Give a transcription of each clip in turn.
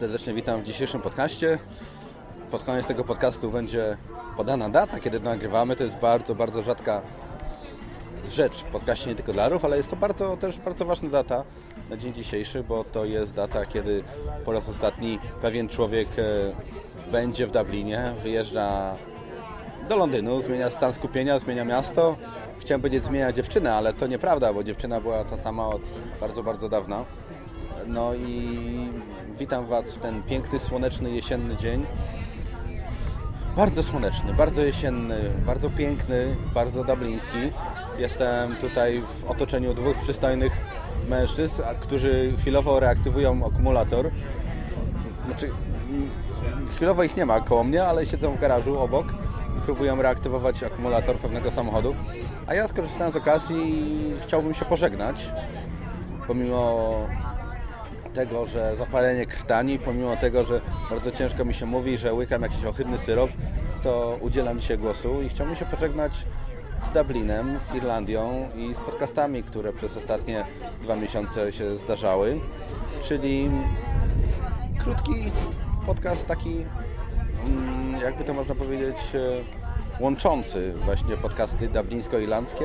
Serdecznie witam w dzisiejszym podcaście. Pod koniec tego podcastu będzie podana data, kiedy nagrywamy. To jest bardzo, bardzo rzadka rzecz w podcaście nie tylko dla rów, ale jest to bardzo, też bardzo ważna data na dzień dzisiejszy, bo to jest data, kiedy po raz ostatni pewien człowiek e, będzie w Dublinie, wyjeżdża do Londynu, zmienia stan skupienia, zmienia miasto. Chciałem powiedzieć zmienia dziewczynę, ale to nieprawda, bo dziewczyna była ta sama od bardzo, bardzo dawna. No i witam Was w ten piękny, słoneczny, jesienny dzień. Bardzo słoneczny, bardzo jesienny, bardzo piękny, bardzo dubliński. Jestem tutaj w otoczeniu dwóch przystojnych mężczyzn, którzy chwilowo reaktywują akumulator. Znaczy, mm, chwilowo ich nie ma koło mnie, ale siedzą w garażu obok próbują reaktywować akumulator pewnego samochodu. A ja skorzystałem z okazji i chciałbym się pożegnać, pomimo tego, że zapalenie krtani, pomimo tego, że bardzo ciężko mi się mówi, że łykam jakiś ohydny syrop, to udzielam dzisiaj głosu i chciałbym się pożegnać z Dublinem, z Irlandią i z podcastami, które przez ostatnie dwa miesiące się zdarzały, czyli krótki podcast taki, mm, jakby to można powiedzieć, e, łączący właśnie podcasty dublińsko-irlandzkie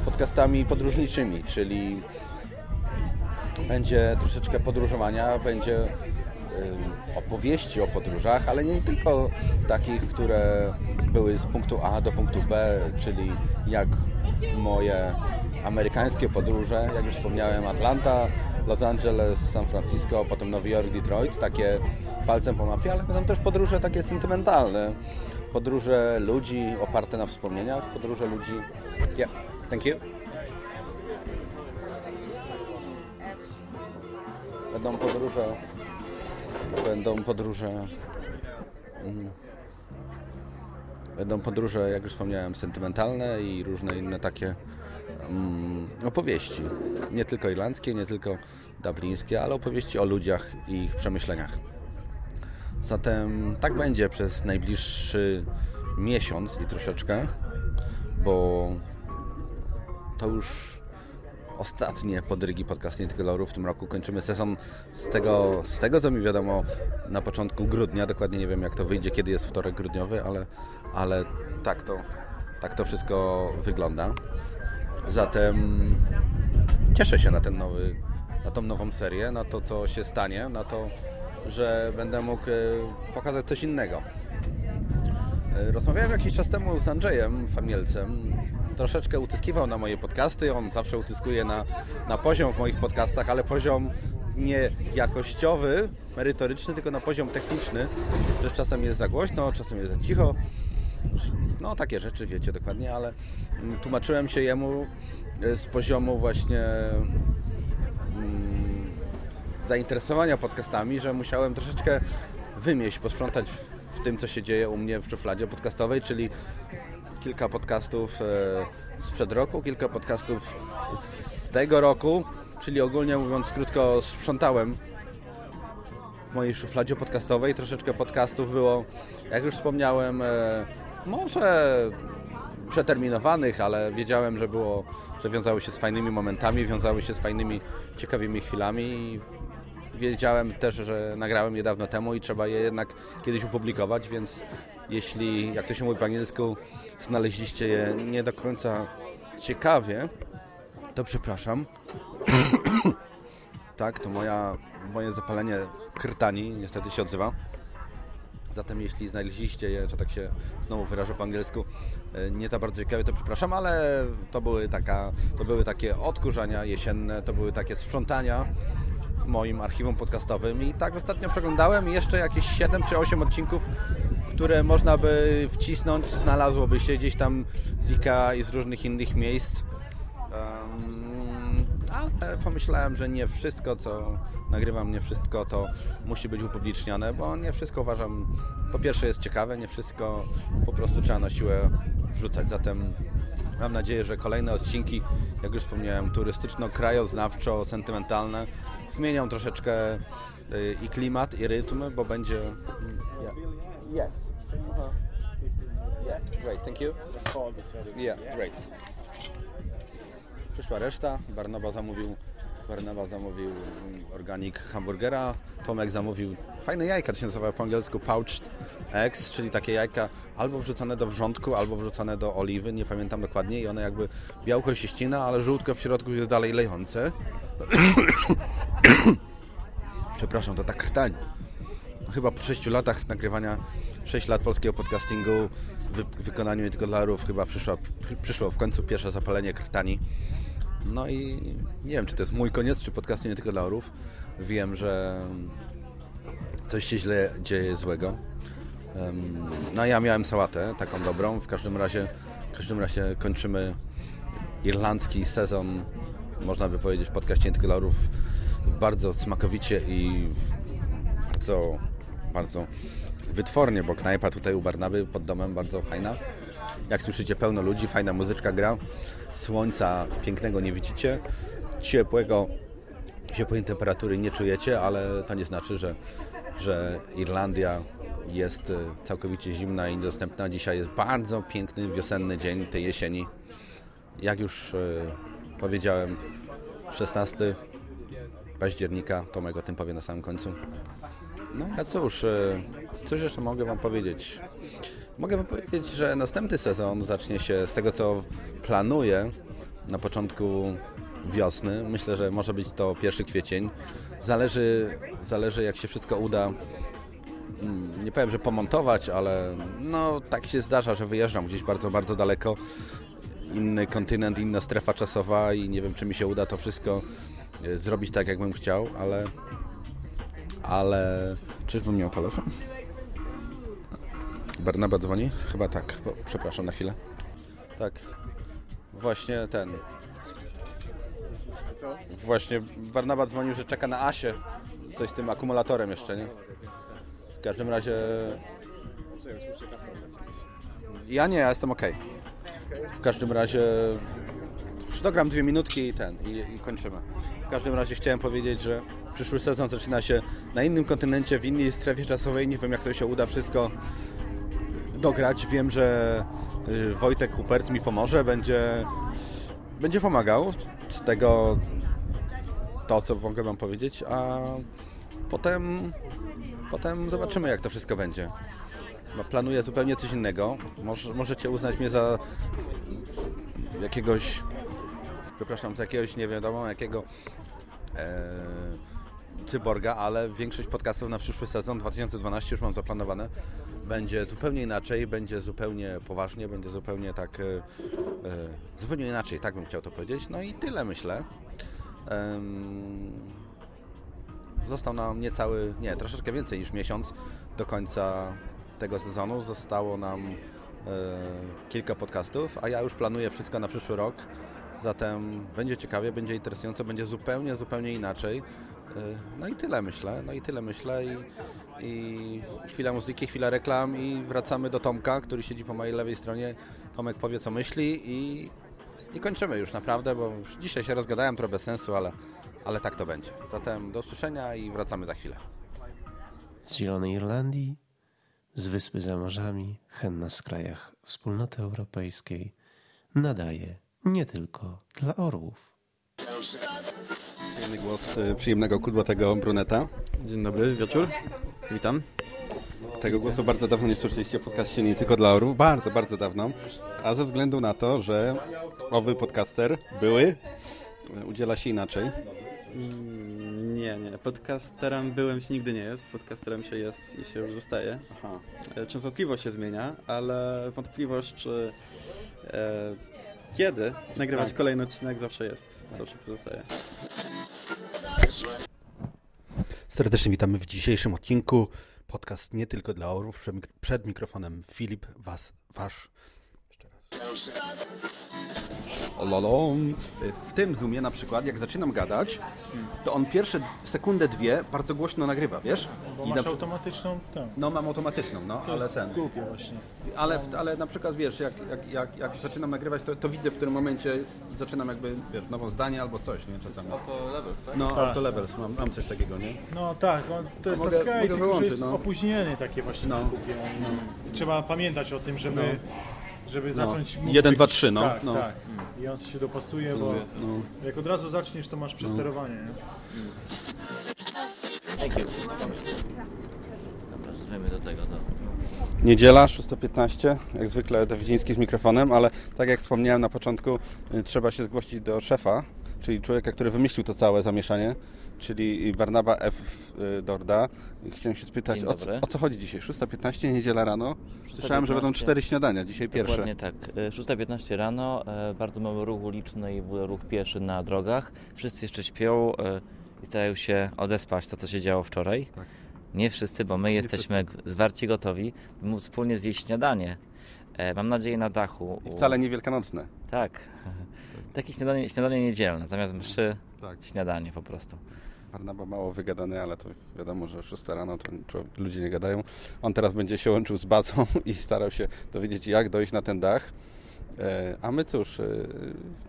z podcastami podróżniczymi, czyli będzie troszeczkę podróżowania, będzie opowieści o podróżach, ale nie tylko takich, które były z punktu A do punktu B, czyli jak moje amerykańskie podróże, jak już wspomniałem, Atlanta, Los Angeles, San Francisco, potem Nowy Jork, Detroit, takie palcem po mapie, ale będą też podróże takie sentymentalne, podróże ludzi oparte na wspomnieniach, podróże ludzi... Yeah, thank you. Będą podróże. Będą podróże. mm, Będą podróże, jak już wspomniałem, sentymentalne i różne inne takie mm, opowieści. Nie tylko irlandzkie, nie tylko dublińskie, ale opowieści o ludziach i ich przemyśleniach. Zatem tak będzie przez najbliższy miesiąc i troszeczkę, bo to już ostatnie podrygi podcast Nie tylko dla Orów w tym roku. Kończymy sezon z tego, z tego, co mi wiadomo, na początku grudnia. Dokładnie nie wiem, jak to wyjdzie, kiedy jest wtorek grudniowy, ale, ale tak, to, tak to wszystko wygląda. Zatem cieszę się na ten nowy, na tą nową serię, na to, co się stanie, na to, że będę mógł e, pokazać coś innego. E, Rozmawiałem jakiś czas temu z Andrzejem Famielcem. Troszeczkę utyskiwał na moje podcasty. On zawsze utyskuje na, na poziom w moich podcastach, ale poziom nie jakościowy, merytoryczny, tylko na poziom techniczny, że czasem jest za głośno, czasem jest za cicho. No takie rzeczy wiecie dokładnie, ale mm, tłumaczyłem się jemu e, z poziomu właśnie mm, zainteresowania podcastami, że musiałem troszeczkę wymieść, posprzątać w- w tym, co się dzieje u mnie w szufladzie podcastowej, czyli kilka podcastów e, sprzed roku, kilka podcastów z tego roku, czyli ogólnie mówiąc krótko sprzątałem w mojej szufladzie podcastowej. Troszeczkę podcastów było, jak już wspomniałem, e, może przeterminowanych, ale wiedziałem, że było, że wiązały się z fajnymi momentami, wiązały się z fajnymi, ciekawymi chwilami wiedziałem też, że nagrałem je dawno temu i trzeba je jednak kiedyś opublikować, więc jeśli, jak to się mówi po angielsku, znaleźliście je nie do końca ciekawie, to przepraszam. tak, to moja, moje zapalenie krtani niestety się odzywa. Zatem jeśli znaleźliście je, że tak się znowu wyrażę po angielsku, e, nie za bardzo ciekawe, to przepraszam, ale to były, taka, to były takie odkurzania jesienne, to były takie sprzątania w moim archiwum podcastowym i tak ostatnio przeglądałem i jeszcze jakieś 7 czy 8 odcinków, które można by wcisnąć, znalazłoby się gdzieś tam z IKA i z różnych innych miejsc. Um, ale pomyślałem, że nie wszystko, co nagrywam, nie wszystko to musi być upublicznione, bo nie wszystko uważam, po pierwsze jest ciekawe, nie wszystko po prostu trzeba na siłę wrzucać. Zatem mam nadzieję, że kolejne odcinki, jak już wspomniałem, turystyczno-krajoznawczo, sentymentalne, zmienią troszeczkę y, i klimat, i rytm, bo będzie... Yeah. Yes. Yeah, great, thank you. Yeah, great. Przyszła reszta. Barnoba zamówił Barnawa zamówił organik hamburgera, Tomek zamówił fajne jajka, to się nazywa po angielsku pouched eggs, czyli takie jajka albo wrzucone do wrzątku, albo wrzucone do oliwy, nie pamiętam dokładnie i one jakby białko się ścina, ale żółtko w środku jest dalej lejące. Przepraszam, to tak krtań. Chyba po 6 latach nagrywania, 6 lat polskiego podcastingu, wy, wykonaniu tylko dolarów, chyba przyszło, przyszło w końcu pierwsze zapalenie krtani. No i nie wiem, czy to jest mój koniec, czy podcastu nie tylko dolarów. Wiem, że coś się źle dzieje złego. No ja miałem sałatę, taką dobrą. W każdym razie, w każdym razie kończymy irlandzki sezon, można by powiedzieć, podcaście dolarów bardzo smakowicie i bardzo, bardzo wytwornie, bo knajpa tutaj u Barnaby pod domem bardzo fajna. Jak słyszycie, pełno ludzi, fajna muzyczka gra. Słońca pięknego nie widzicie, ciepłego, ciepłej temperatury nie czujecie, ale to nie znaczy, że, że Irlandia jest y, całkowicie zimna i niedostępna. Dzisiaj jest bardzo piękny, wiosenny dzień tej jesieni. Jak już y, powiedziałem, 16 października, Tomek o tym powie na samym końcu. No a cóż, e, coś jeszcze mogę Wam powiedzieć. Mogę powiedzieć, że następny sezon zacznie się z tego, co planuję na początku wiosny. Myślę, że może być to pierwszy kwiecień. Zależy, zależy jak się wszystko uda. mm, Nie powiem, że pomontować, ale no tak się zdarza, że wyjeżdżam gdzieś bardzo, bardzo daleko. Inny kontynent, inna strefa czasowa i nie wiem, czy mi się uda to wszystko e, zrobić tak, jakbym chciał, ale ale czyżbym miał telefon? Barnaba dzwoni? Chyba tak. Bo, przepraszam na chwilę. Tak. Właśnie ten. Właśnie Barnaba dzwonił, że czeka na Asię. Coś z tym akumulatorem jeszcze, nie? W każdym razie... Ja nie, ja jestem ok. W każdym razie... Dogram dwie minutki i ten, i, i kończymy. W każdym razie chciałem powiedzieć, że przyszły sezon zaczyna się na innym kontynencie, w innej strefie czasowej. Nie wiem, jak to się uda wszystko dograć. Wiem, że y, Wojtek Hupert mi pomoże, będzie, będzie pomagał. Z tego to, co mogę Wam powiedzieć, a potem, potem zobaczymy, jak to wszystko będzie. Planuję zupełnie coś innego. Może, możecie uznać mnie za jakiegoś, przepraszam, za jakiegoś nie wiadomo jakiego e, cyborga, ale większość podcastów na przyszły sezon 2012 już mam zaplanowane. Będzie zupełnie inaczej, będzie zupełnie poważnie, będzie zupełnie tak, e, e, zupełnie inaczej, tak bym chciał to powiedzieć. No i tyle myślę. Został nam niecały, nie, troszeczkę więcej niż miesiąc do końca tego sezonu. Zostało nam e, kilka podcastów, a ja już planuję wszystko na przyszły rok. Zatem będzie ciekawie, będzie interesująco, będzie zupełnie, zupełnie inaczej. No i tyle myślę, no i tyle myślę i, i chwila muzyki, chwila reklam i wracamy do Tomka, który siedzi po mojej lewej stronie. Tomek powie co myśli i, i kończymy już naprawdę, bo już dzisiaj się rozgadałem trochę bez sensu, ale, ale tak to będzie. Zatem do usłyszenia i wracamy za chwilę. Z Zielonej Irlandii, z wyspy za morzami, henna z krajach wspólnoty europejskiej, nadaje nie tylko dla orłów. Przyjemny głos y, przyjemnego kudłatego bruneta. Dzień dobry, wieczór. Witam. Tego głosu bardzo dawno nie słyszeliście w podcaście nie tylko dla orów, bardzo, bardzo dawno. A ze względu na to, że owy podcaster były, udziela się inaczej. Mm, Nie, nie. Podcasterem byłem się nigdy nie jest. Podcasterem się jest i się już zostaje. Aha. E, Częstotliwość się zmienia, ale wątpliwość, czy e, kiedy nagrywać Tak. kolejny odcinek zawsze jest. Zawsze pozostaje. Serdecznie witamy w dzisiejszym odcinku. Podcast nie tylko dla orów. Przed, mik- przed mikrofonem Filip, was, wasz. Jeszcze raz. Lolo. W tym zoomie na przykład, jak zaczynam gadać, to on pierwsze sekundę, dwie bardzo głośno nagrywa, wiesz? Bo I masz na automatyczną tę. No mam automatyczną, no, To ale jest ten. głupie właśnie. Ale, ale na przykład wiesz, jak, jak, jak, jak zaczynam nagrywać, to, to widzę w którym momencie zaczynam jakby, wiesz, nową zdanie albo coś, nie? Czasami. Auto levels, tak? No, Tak. auto levels, mam, mam coś takiego, nie? No tak, on, to jest okej, mogę tylko że wyłączyć, jest no. opóźnienie takie właśnie No. no. Trzeba pamiętać o tym, żeby żeby zacząć... mówić Jeden, dwa, jakiś- trzy, no. Tak, No. tak. I on się dopasuje, bo No. jak od razu zaczniesz, to masz przesterowanie, nie? Thank you. Dobra, zrymy do tego, do... Niedziela, 6.15, jak zwykle Dawidziński z mikrofonem, ale tak jak wspomniałem na początku, y, trzeba się zgłosić do szefa, czyli człowieka, który wymyślił to całe zamieszanie, czyli Barnaba F. Dorda. Chciałem się spytać, o co, o co chodzi dzisiaj? 6.15, niedziela rano? Słyszałem, że będą 6:15. cztery śniadania, dzisiaj pierwsze. Dokładnie tak. E, 6.15 rano, e, bardzo mały ruch uliczny i w ogóle ruch pieszy na drogach. Wszyscy jeszcze śpią e, i starają się odespać to, co się działo wczoraj. Tak. Nie wszyscy, bo my jesteśmy g- zwarci gotowi, by wspólnie zjeść śniadanie. E, Mam nadzieję na dachu. I wcale nie wielkanocne. Tak. Takie śniadanie, śniadanie niedzielne, zamiast mszy, Tak. śniadanie po prostu. Barnaba mało wygadany, ale to wiadomo, że 6 rano to ludzie nie gadają. On teraz będzie się łączył z bazą i starał się dowiedzieć, jak dojść na ten dach. E, A my cóż, e,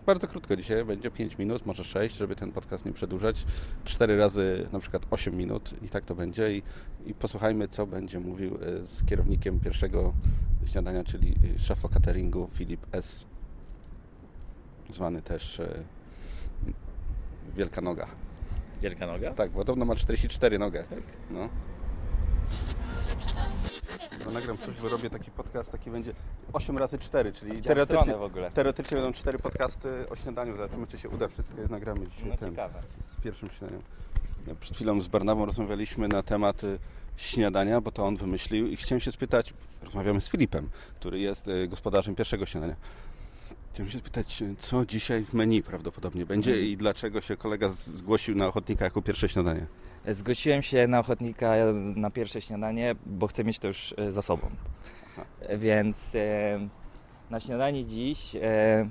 bardzo krótko dzisiaj, będzie 5 minut, może 6, żeby ten podcast nie przedłużać. 4 razy na przykład 8 minut i tak to będzie. I, i posłuchajmy, co będzie mówił e, z kierownikiem pierwszego śniadania, czyli szefo cateringu Filip S. Zwany też Wielka Noga. Wielka noga? Tak, podobno ma 44 nogę. No. Bo nagram coś, bo robię taki podcast, taki będzie 8 razy 4, czyli teoretycznie, w ogóle. teoretycznie będą 4 podcasty o śniadaniu. Zobaczymy, czy się uda. Wszystko je nagramy dzisiaj No ten, ciekawe. z pierwszym śniadaniem. Przed chwilą z Barnabą rozmawialiśmy na temat śniadania, bo to on wymyślił i chciałem się spytać, rozmawiamy z Filipem, który jest y, gospodarzem pierwszego śniadania. Chciałem się spytać, y, co dzisiaj w menu prawdopodobnie będzie Mhm. i dlaczego się kolega zgłosił na ochotnika jako pierwsze śniadanie. Zgłosiłem się na ochotnika na pierwsze śniadanie, bo chcę mieć to już e, za sobą. Więc e, na śniadanie dziś e,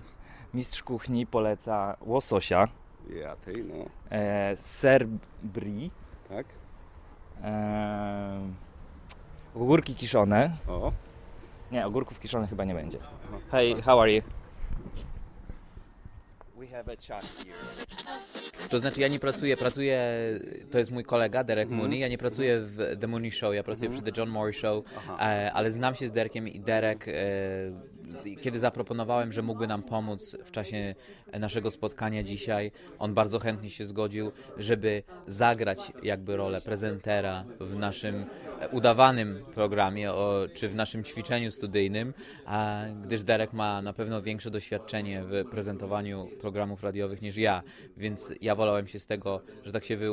mistrz kuchni poleca łososia, Ja tej, no, ser brie, tak? ogórki kiszone. O, Nie, ogórków kiszonych chyba nie będzie. Hey, how are you? To znaczy ja nie pracuję, pracuję, to jest mój kolega Derek Mooney, ja nie pracuję w The Mooney Show, ja pracuję przy The John Moore Show, e, ale znam się z Derekiem i Derek, e, kiedy zaproponowałem, że mógłby nam pomóc w czasie naszego spotkania dzisiaj, on bardzo chętnie się zgodził, żeby zagrać jakby rolę prezentera w naszym udawanym programie, o, czy w naszym ćwiczeniu studyjnym, a, gdyż Derek ma na pewno większe doświadczenie w prezentowaniu programów radiowych niż ja, więc ja wolałem się z tego, że tak się, wy,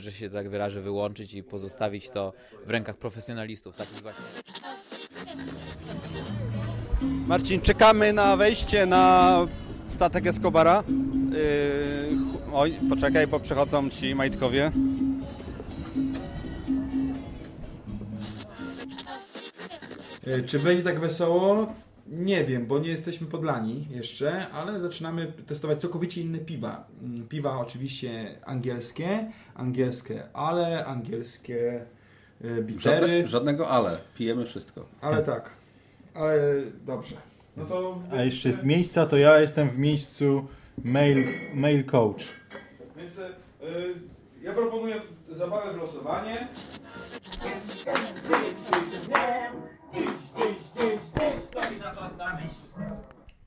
że się tak wyrażę, wyłączyć i pozostawić to w rękach profesjonalistów, takich właśnie Marcin, czekamy na wejście na statek Escobara. Yy, oj, poczekaj, bo przychodzą ci majtkowie. E, Czy będzie tak wesoło? Nie wiem, bo nie jesteśmy podlani jeszcze, ale zaczynamy testować całkowicie inne piwa. Mm, Piwa oczywiście angielskie, angielskie ale, angielskie e, bitery, Żadne, żadnego ale, pijemy wszystko. ale tak, ale dobrze. No to A jeszcze z miejsca, to ja jestem w miejscu mail, mail coach. Więc e, ja proponuję zabawę w losowanie.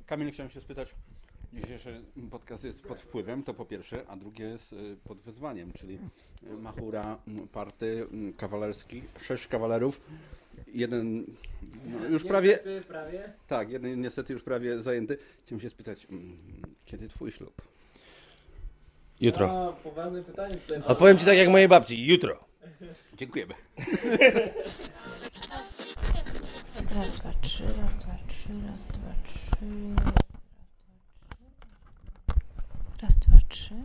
Kamil, chciałem się spytać, dzisiejszy podcast jest pod wpływem, to po pierwsze, a drugie jest y, pod wyzwaniem, czyli y, Machura, party kawalerski, sześć kawalerów, jeden no, już prawie, tak, jeden niestety już prawie zajęty. Chciałem się spytać, mm, kiedy twój ślub? Jutro. Odpowiem ci tak jak mojej babci, jutro. Dziękujemy. Raz, dwa, trzy, raz, dwa, trzy, raz, dwa, trzy. Raz, dwa, trzy.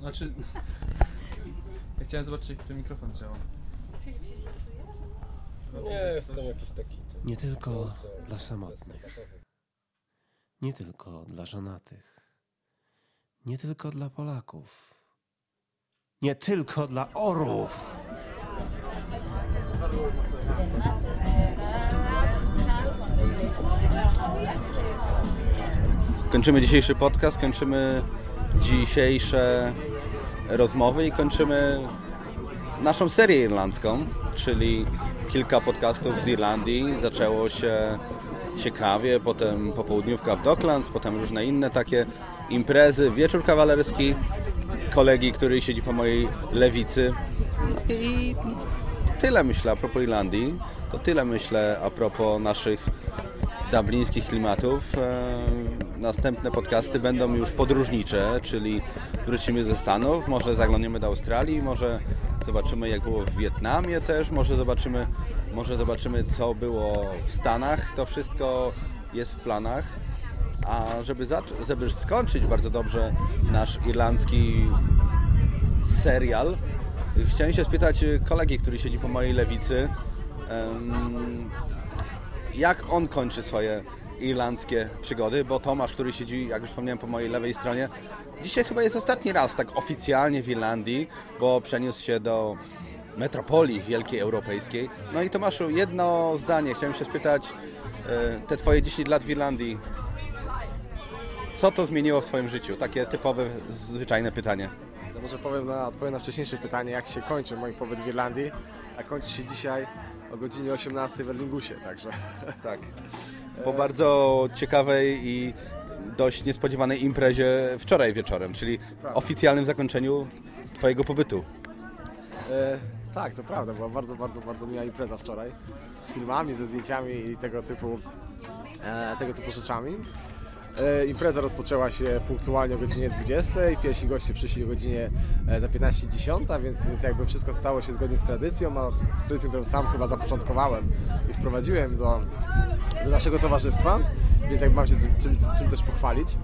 Znaczy... Ja chciałem zobaczyć, jak ten mikrofon działa. Nie, jestem jakiś taki. Nie tylko dla samotnych, nie tylko dla żonatych, nie tylko dla Polaków, nie tylko dla orłów. Kończymy dzisiejszy podcast, kończymy dzisiejsze rozmowy i kończymy naszą serię irlandzką, czyli kilka podcastów z Irlandii. Zaczęło się ciekawie, potem popołudniówka w Docklands, potem różne inne takie imprezy, wieczór kawalerski, kolegi, który siedzi po mojej lewicy i tyle myślę a propos Irlandii, to tyle myślę a propos naszych dublińskich klimatów. E, Następne podcasty będą już podróżnicze, czyli wrócimy ze Stanów, może zaglądniemy do Australii, może zobaczymy jak było w Wietnamie też, może zobaczymy, może zobaczymy co było w Stanach. To wszystko jest w planach. A żeby, żeby skończyć bardzo dobrze nasz irlandzki serial, chciałem się spytać kolegi, który siedzi po mojej lewicy, jak on kończy swoje irlandzkie przygody, bo Tomasz, który siedzi, jak już wspomniałem, po mojej lewej stronie, dzisiaj chyba jest ostatni raz tak oficjalnie w Irlandii, bo przeniósł się do metropolii wielkiej europejskiej. No i Tomaszu, jedno zdanie, chciałem się spytać, e, te twoje 10 lat w Irlandii, co to zmieniło w twoim życiu? Takie typowe, zwyczajne pytanie. To może powiem na, odpowiem na wcześniejsze pytanie, jak się kończy mój pobyt w Irlandii. A kończy się dzisiaj o godzinie 18 w Erlingusie, także... Tak. Po bardzo ciekawej i dość niespodziewanej imprezie wczoraj wieczorem, czyli oficjalnym zakończeniu twojego pobytu. E, tak, to prawda, była bardzo, bardzo, bardzo miła impreza wczoraj. Z filmami, ze zdjęciami i tego typu, e, tego typu rzeczami. E, impreza rozpoczęła się punktualnie o godzinie 20. Pierwsi goście przyszli o godzinie e, za 15.10, więc, więc jakby wszystko stało się zgodnie z tradycją, a tradycją, którą sam chyba zapoczątkowałem i wprowadziłem do, do naszego towarzystwa, więc jakby mam się czym, czym, czym też pochwalić.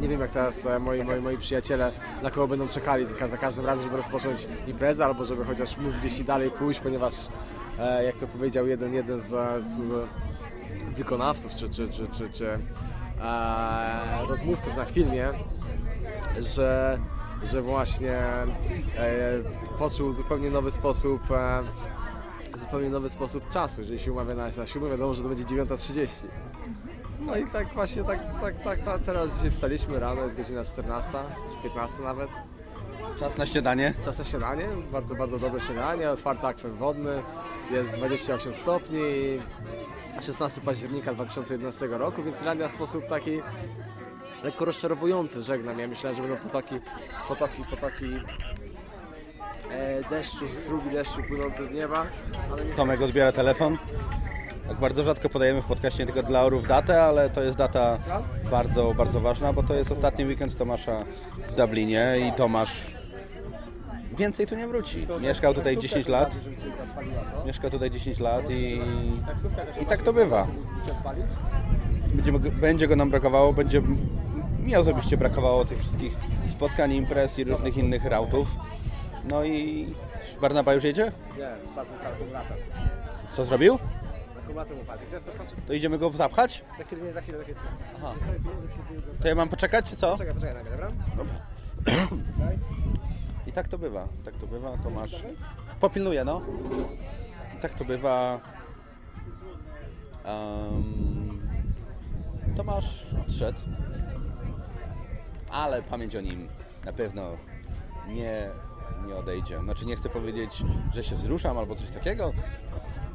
Nie wiem jak teraz e, moi, moi, moi przyjaciele na kogo będą czekali za, każdym razem, żeby rozpocząć imprezę albo żeby chociaż móc gdzieś i dalej pójść, ponieważ e, jak to powiedział jeden, jeden z, z wykonawców czy, czy, czy, czy, czy e, rozmówców na filmie, że, że właśnie e, poczuł zupełnie nowy sposób e, zupełnie nowy sposób czasu, jeżeli się umawia na, na siódmą, wiadomo, że to będzie 9.30. No i tak właśnie, tak, tak, tak, tak, teraz dzisiaj wstaliśmy rano, jest godzina 14, czy 15 nawet. Czas na śniadanie? Czas na śniadanie, bardzo, bardzo dobre śniadanie, otwarty akwen wodny, jest 28 stopni, 16 października 2011 roku, więc Irlandia w sposób taki lekko rozczarowujący żegnam. Ja myślałem, że będą potoki, potoki, potoki e, deszczu, strugi deszczu płynące z nieba. Ale Tomek odbiera telefon. Tak bardzo rzadko podajemy w podcaście nie tylko dla orów datę, ale to jest data bardzo, bardzo ważna, bo to jest ostatni weekend Tomasza w Dublinie i Tomasz więcej tu nie wróci. Mieszkał tutaj 10 lat. Mieszkał tutaj 10 lat i, i tak to bywa. Będzie, będzie go nam brakowało, będzie mi osobiście brakowało tych wszystkich spotkań, imprez i różnych innych rautów. No i Barnaba już jedzie? Nie, spadł mu akumulator. Co zrobił? Akumulator To idziemy go zapchać? Za chwilę, nie, za chwilę, za chwilę. Aha. To ja mam poczekać, czy co? Poczekaj, poczekaj na mnie, dobra? I tak to bywa, tak to bywa, Tomasz. Popilnuję, no. Tak to bywa. Um, Tomasz odszedł, ale pamięć o nim na pewno nie, nie odejdzie. Znaczy nie chcę powiedzieć, że się wzruszam albo coś takiego,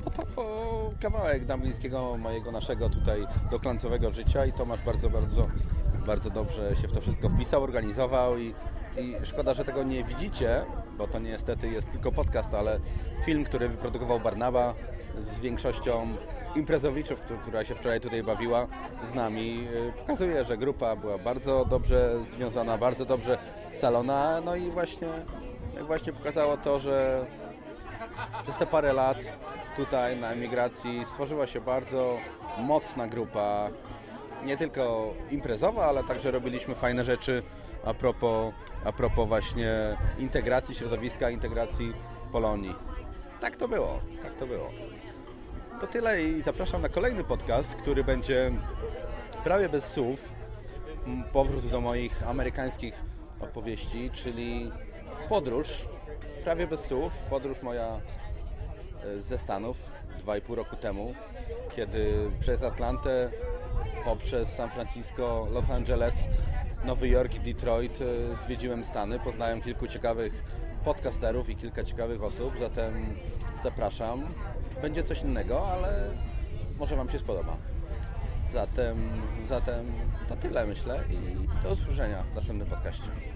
bo to o, kawałek dublińskiego mojego naszego tutaj doklancowego życia i Tomasz bardzo, bardzo, bardzo dobrze się w to wszystko wpisał, organizował i, i szkoda, że tego nie widzicie, bo to niestety jest tylko podcast, ale film, który wyprodukował Barnaba z większością imprezowiczów, któ- która się wczoraj tutaj bawiła z nami, y, pokazuje, że grupa była bardzo dobrze związana, bardzo dobrze scalona, no i właśnie, właśnie pokazało to, że przez te parę lat tutaj na emigracji stworzyła się bardzo mocna grupa, nie tylko imprezowa, ale także robiliśmy fajne rzeczy a propos, a propos właśnie integracji środowiska, integracji Polonii. Tak to było, tak to było. To tyle i zapraszam na kolejny podcast, który będzie prawie bez słów. Powrót do moich amerykańskich opowieści, czyli podróż, prawie bez słów, podróż moja e, ze Stanów 2,5 roku temu, kiedy przez Atlantę, poprzez San Francisco, Los Angeles, Nowy Jork i Detroit e, zwiedziłem Stany, poznałem kilku ciekawych podcasterów i kilka ciekawych osób, zatem zapraszam. będzie coś innego, ale może Wam się spodoba. Zatem, zatem to tyle myślę i do usłyszenia w następnym podcaście.